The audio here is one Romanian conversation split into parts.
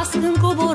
Azi când coboram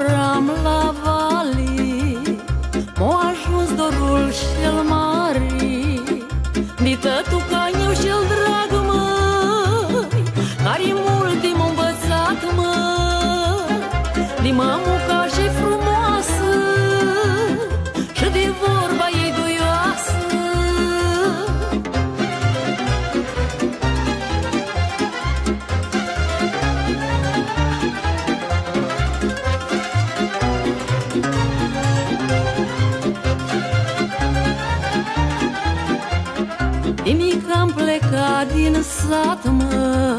plecat din sat, mă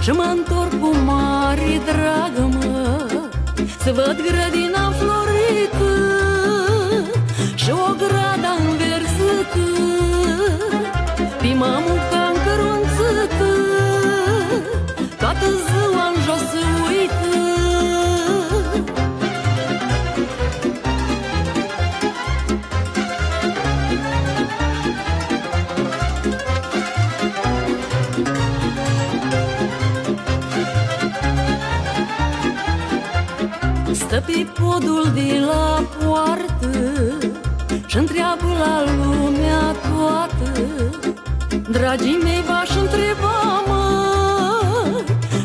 Și mă întorc cu mare dragă, mă Să văd grădina florită Stă pe podul de la poartă și întreabă la lumea toată. Dragii mei v-aș întreba, mă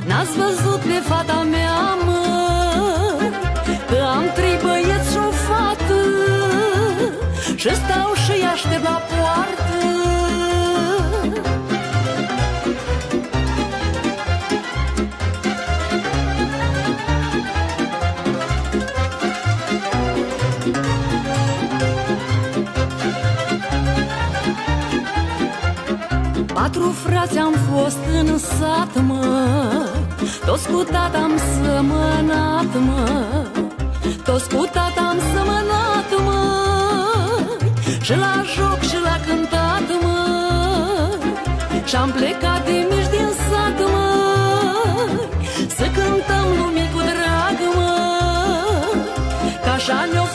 N-ați văzut pe fata mea, mă Că am trei băieți și o fată Și stau și-i aștept la poartă Patru frați am fost în sat, mă. Toți cu am sămănat, mă. Toți cu am sămănat, mă. Și la joc și la cântat, mă. Și-am plecat de mici din sat, mă. Să cântăm lumii cu drag, mă. Că așa ne-o